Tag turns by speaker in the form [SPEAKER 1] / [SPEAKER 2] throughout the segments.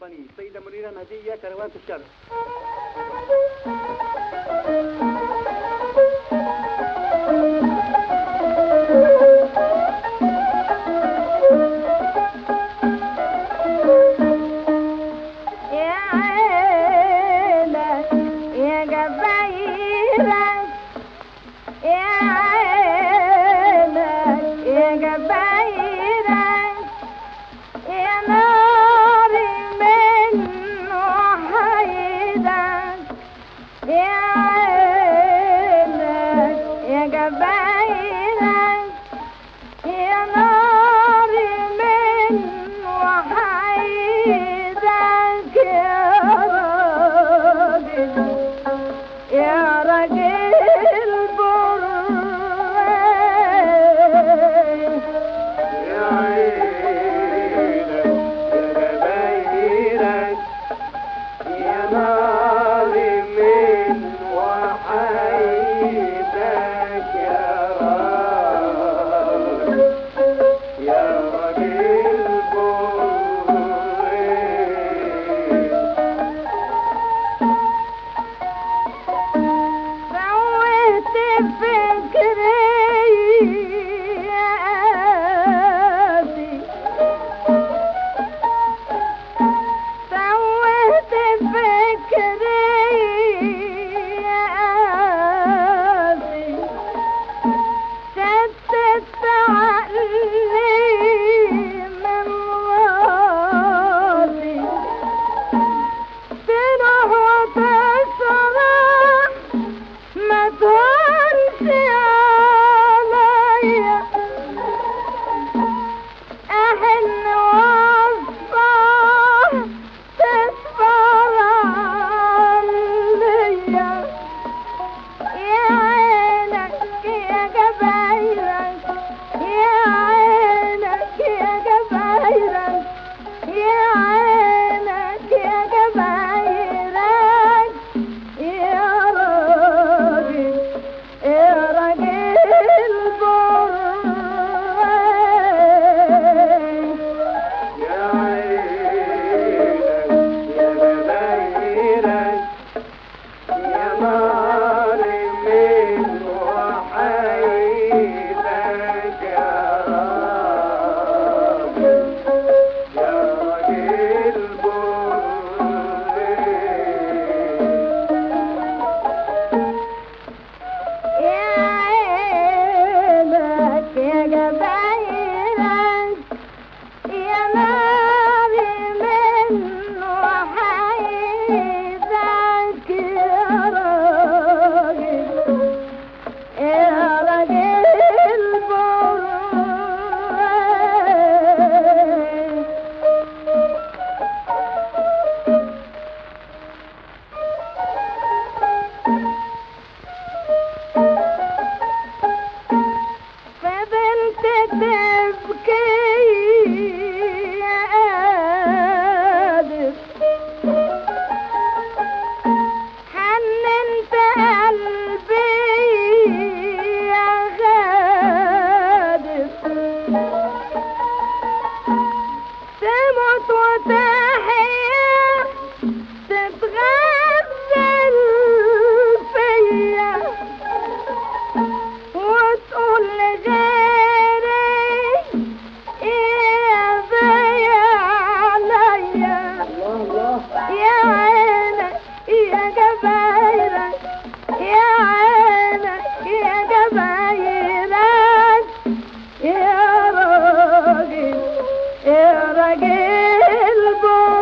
[SPEAKER 1] پانی مجی تروانک
[SPEAKER 2] گبائے رگیل بو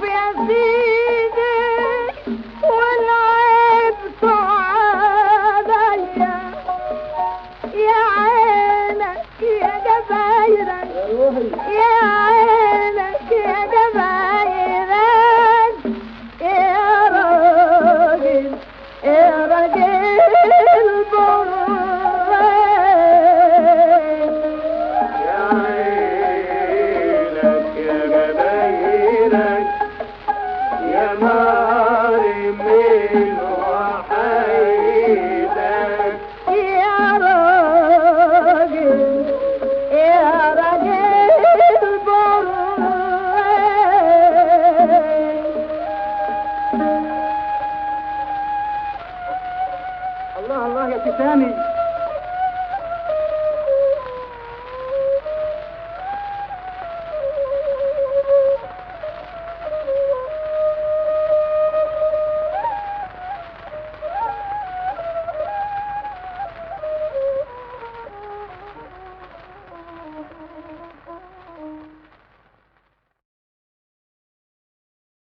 [SPEAKER 2] شوف
[SPEAKER 1] الله يا تسامي